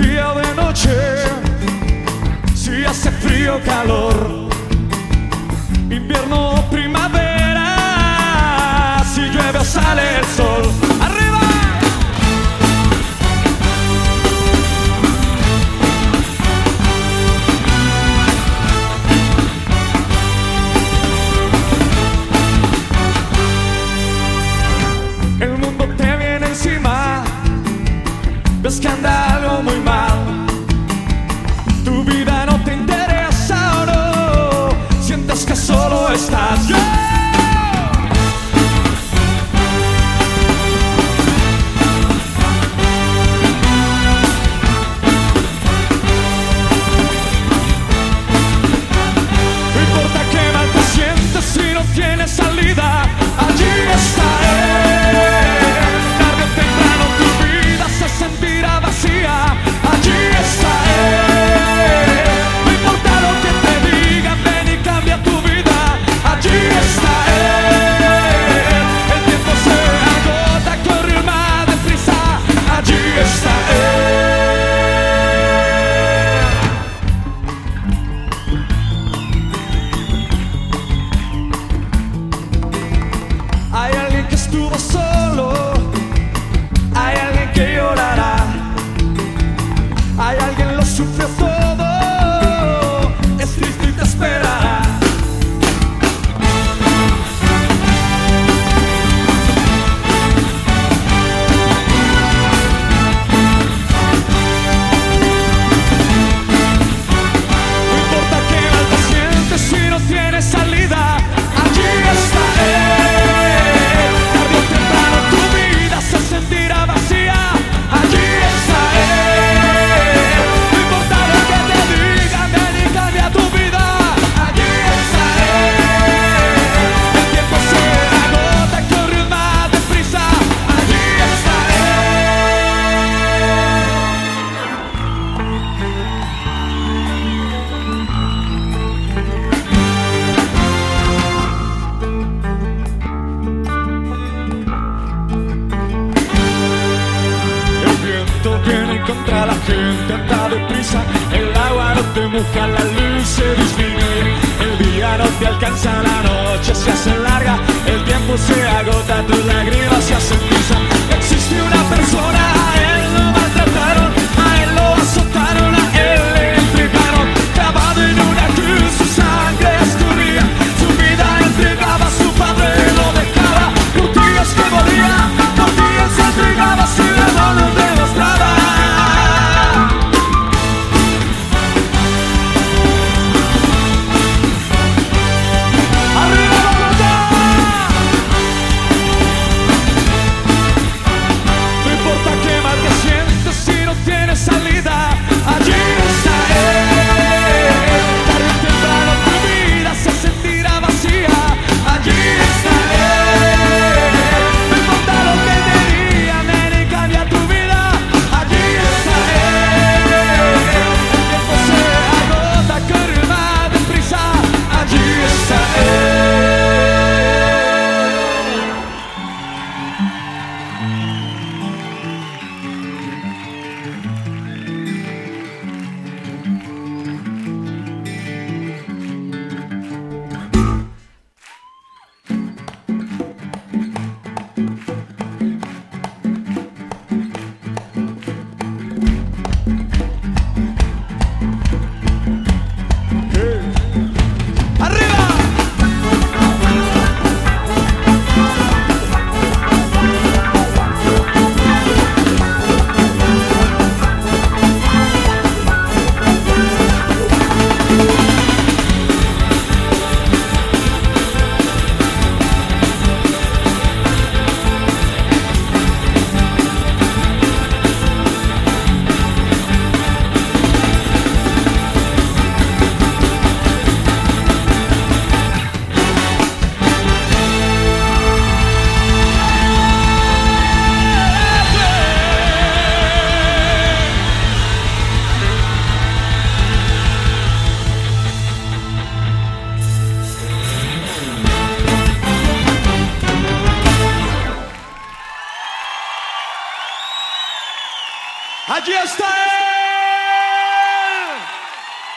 día de noche, si hace frío o calor. algo muy mal. Tu vida no te interesa, no. Sientes que solo estás yo. gente anda deprisa, el agua no te moja, la luz se disminuye, el día no te alcanzará. Aqui está ele!